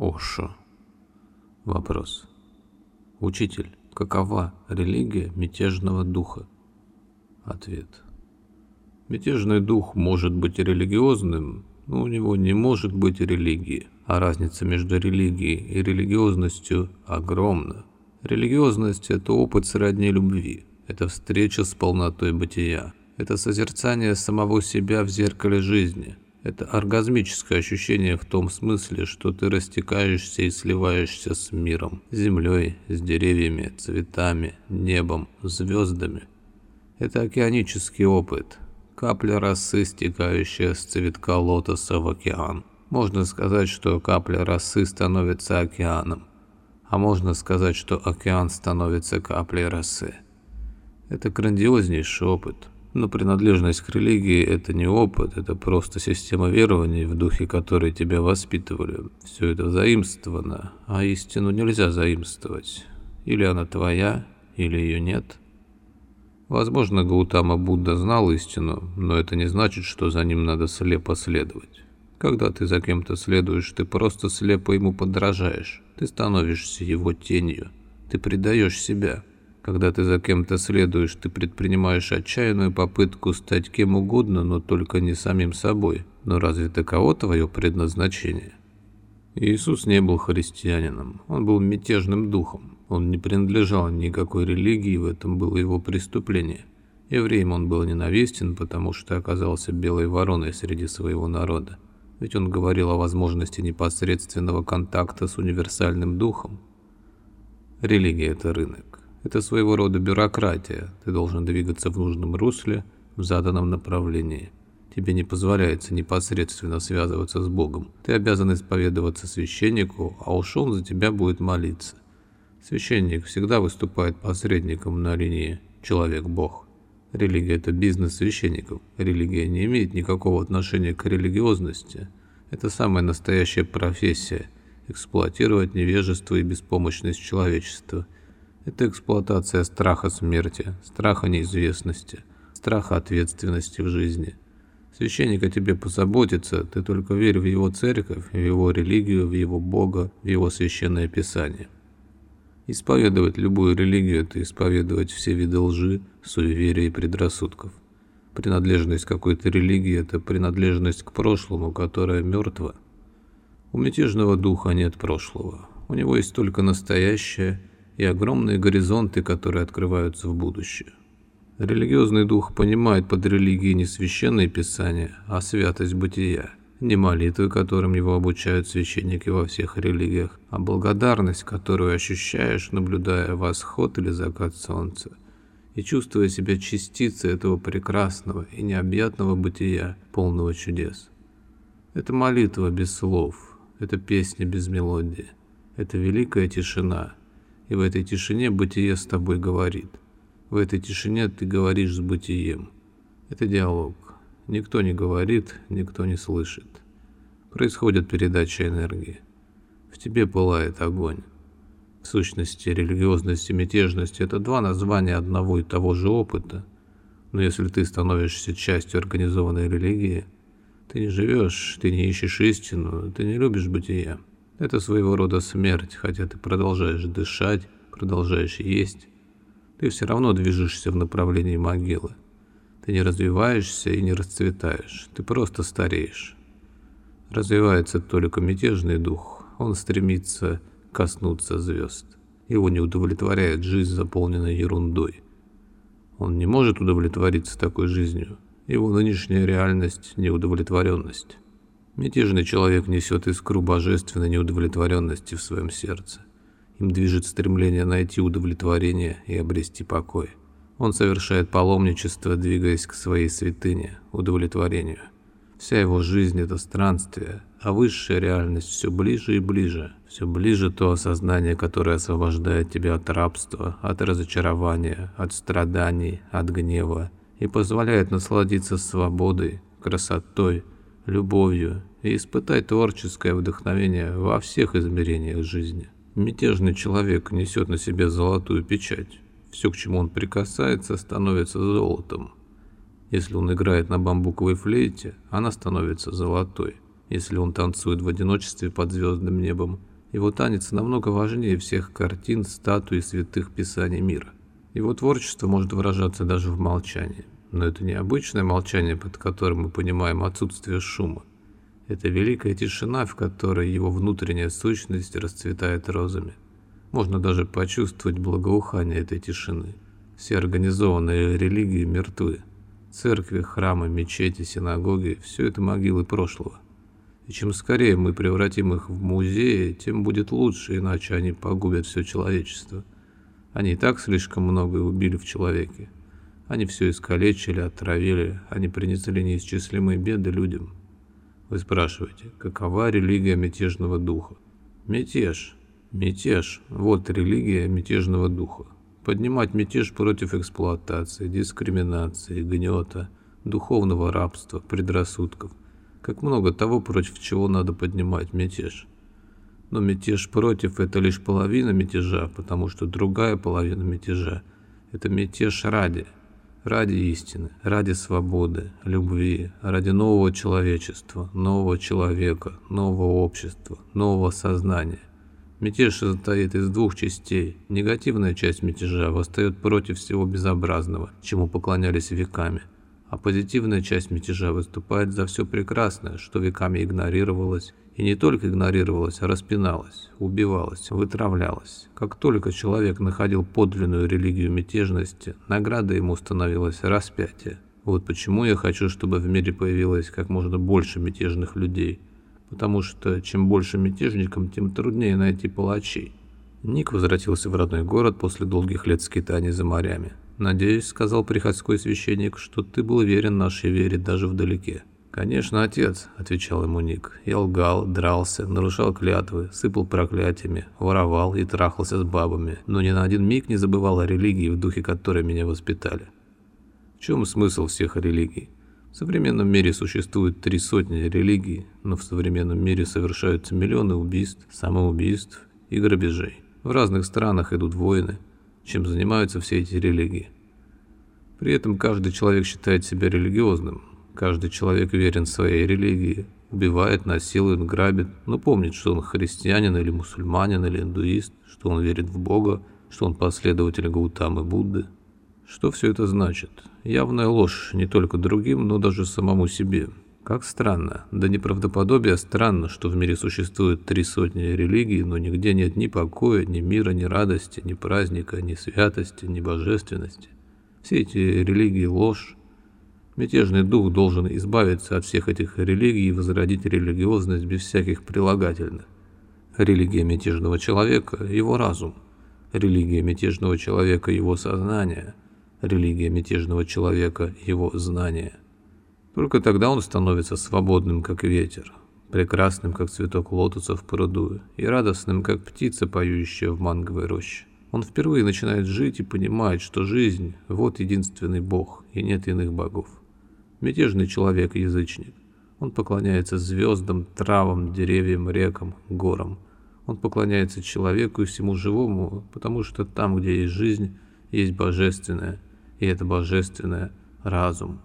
Ошо. Вопрос. Учитель, какова религия мятежного духа? Ответ. Мятежный дух может быть религиозным, но у него не может быть религии, а разница между религией и религиозностью огромна. Религиозность – это опыт сродни любви, это встреча с полнотой бытия, это созерцание самого себя в зеркале жизни – это оргазмическое ощущение в том смысле, что ты растекаешься и сливаешься с миром, землей, с деревьями, цветами, небом, звездами. Это океанический опыт, капля росы, стекающая с цветка лотоса в океан. Можно сказать, что капля росы становится океаном, а можно сказать, что океан становится каплей росы. Это грандиознейший опыт – но принадлежность к религии – это не опыт, это просто система верований, в духе которой тебя воспитывали. Все это заимствовано, а истину нельзя заимствовать. Или она твоя, или ее нет. Возможно, Гаутама Будда знал истину, но это не значит, что за ним надо слепо следовать. Когда ты за кем-то следуешь, ты просто слепо ему подражаешь. Ты становишься его тенью. Ты предаешь себя. Когда ты за кем-то следуешь, ты предпринимаешь отчаянную попытку стать кем угодно, но только не самим собой. Но разве таково твое предназначение? Иисус не был христианином, он был мятежным духом. Он не принадлежал никакой религии, в этом было его преступление. Евреям он был ненавистен, потому что оказался белой вороной среди своего народа. Ведь он говорил о возможности непосредственного контакта с универсальным духом. Религия – это рынок. Это своего рода бюрократия. Ты должен двигаться в нужном русле, в заданном направлении. Тебе не позволяется непосредственно связываться с Богом. Ты обязан исповедоваться священнику, а уж он за тебя будет молиться. Священник всегда выступает посредником на линии «человек-бог». Религия – это бизнес священников. Религия не имеет никакого отношения к религиозности. Это самая настоящая профессия – эксплуатировать невежество и беспомощность человечества – это эксплуатация страха смерти, страха неизвестности, страха ответственности в жизни. Священник о тебе позаботится, ты только верь в его церковь, в его религию, в его Бога, в его священное писание. Исповедовать любую религию – это исповедовать все виды лжи, суеверия и предрассудков. Принадлежность какой-то религии – это принадлежность к прошлому, которая мертва. У мятежного духа нет прошлого. У него есть только настоящее и огромные горизонты, которые открываются в будущее. Религиозный дух понимает под религией не священное писание, а святость бытия, не молитвы, которым его обучают священники во всех религиях, а благодарность, которую ощущаешь, наблюдая восход или закат солнца, и чувствуя себя частицей этого прекрасного и необъятного бытия, полного чудес. Это молитва без слов, это песня без мелодии, это великая тишина – и в этой тишине бытие с тобой говорит. В этой тишине ты говоришь с бытием. Это диалог. Никто не говорит, никто не слышит. Происходит передача энергии. В тебе пылает огонь. В сущности, религиозность и мятежность – это два названия одного и того же опыта. Но если ты становишься частью организованной религии, ты не живешь, ты не ищешь истину, ты не любишь бытия. Это своего рода смерть, хотя ты продолжаешь дышать, продолжаешь есть. Ты все равно движешься в направлении могилы. Ты не развиваешься и не расцветаешь, ты просто стареешь. Развивается только мятежный дух, он стремится коснуться звезд. Его не удовлетворяет жизнь, заполненная ерундой. Он не может удовлетвориться такой жизнью. Его нынешняя реальность – неудовлетворенность. Мятежный человек несет искру божественной неудовлетворенности в своем сердце. Им движет стремление найти удовлетворение и обрести покой. Он совершает паломничество, двигаясь к своей святыне, удовлетворению. Вся его жизнь – это странствие, а высшая реальность все ближе и ближе. Все ближе то осознание, которое освобождает тебя от рабства, от разочарования, от страданий, от гнева и позволяет насладиться свободой, красотой, любовью и испытать творческое вдохновение во всех измерениях жизни. Мятежный человек несет на себе золотую печать. Все, к чему он прикасается, становится золотом. Если он играет на бамбуковой флейте, она становится золотой. если он танцует в одиночестве под звездным небом. Его танец намного важнее всех картин, статуй и святых писаний мира. Его творчество может выражаться даже в молчании. Но это не обычное молчание, под которым мы понимаем отсутствие шума. Это великая тишина, в которой его внутренняя сущность расцветает розами. Можно даже почувствовать благоухание этой тишины. Все организованные религии мертвы. Церкви, храмы, мечети, синагоги – все это могилы прошлого. И чем скорее мы превратим их в музеи, тем будет лучше, иначе они погубят все человечество. Они и так слишком многое убили в человеке. Они все искалечили, отравили, они принесли неисчислимые беды людям. Вы спрашиваете, какова религия мятежного духа? Мятеж. Мятеж. Вот религия мятежного духа. Поднимать мятеж против эксплуатации, дискриминации, гнета, духовного рабства, предрассудков. Как много того, против чего надо поднимать мятеж. Но мятеж против – это лишь половина мятежа, потому что другая половина мятежа – это мятеж ради – ради истины, ради свободы, любви, ради нового человечества, нового человека, нового общества, нового сознания. Мятеж состоит из двух частей. Негативная часть мятежа восстает против всего безобразного, чему поклонялись веками, а позитивная часть мятежа выступает за все прекрасное, что веками игнорировалось и не только игнорировалось, а распиналось, убивалось, вытравлялось. Как только человек находил подлинную религию мятежности, награда ему становилась распятие. Вот почему я хочу, чтобы в мире появилось как можно больше мятежных людей. Потому что чем больше мятежникам, тем труднее найти палачей. Ник возвратился в родной город после долгих лет скитаний за морями. «Надеюсь», — сказал приходской священник, — «что ты был верен нашей вере даже вдалеке». «Конечно, отец», — отвечал ему Ник. «Я лгал, дрался, нарушал клятвы, сыпал проклятиями, воровал и трахался с бабами, но ни на один миг не забывал о религии, в духе которой меня воспитали». В чем смысл всех религий? В современном мире существует три сотни религий, но в современном мире совершаются миллионы убийств, самоубийств и грабежей. В разных странах идут войны, чем занимаются все эти религии. При этом каждый человек считает себя религиозным, Каждый человек верен своей религии, убивает, насилует, грабит, но помнит, что он христианин или мусульманин или индуист, что он верит в Бога, что он последователь Гаутамы Будды. Что все это значит? Явная ложь не только другим, но даже самому себе. Как странно, да неправдоподобие странно, что в мире существует три сотни религий, но нигде нет ни покоя, ни мира, ни радости, ни праздника, ни святости, ни божественности. Все эти религии – ложь, Мятежный дух должен избавиться от всех этих религий и возродить религиозность без всяких прилагательных. Религия мятежного человека – его разум. Религия мятежного человека – его сознание. Религия мятежного человека – его знание. Только тогда он становится свободным, как ветер, прекрасным, как цветок лотоса в пруду, и радостным, как птица, поющая в манговой роще. Он впервые начинает жить и понимает, что жизнь – вот единственный Бог, и нет иных богов. Мятежный человек-язычник. Он поклоняется звездам, травам, деревьям, рекам, горам. Он поклоняется человеку и всему живому, потому что там, где есть жизнь, есть божественное, и это божественное – разум.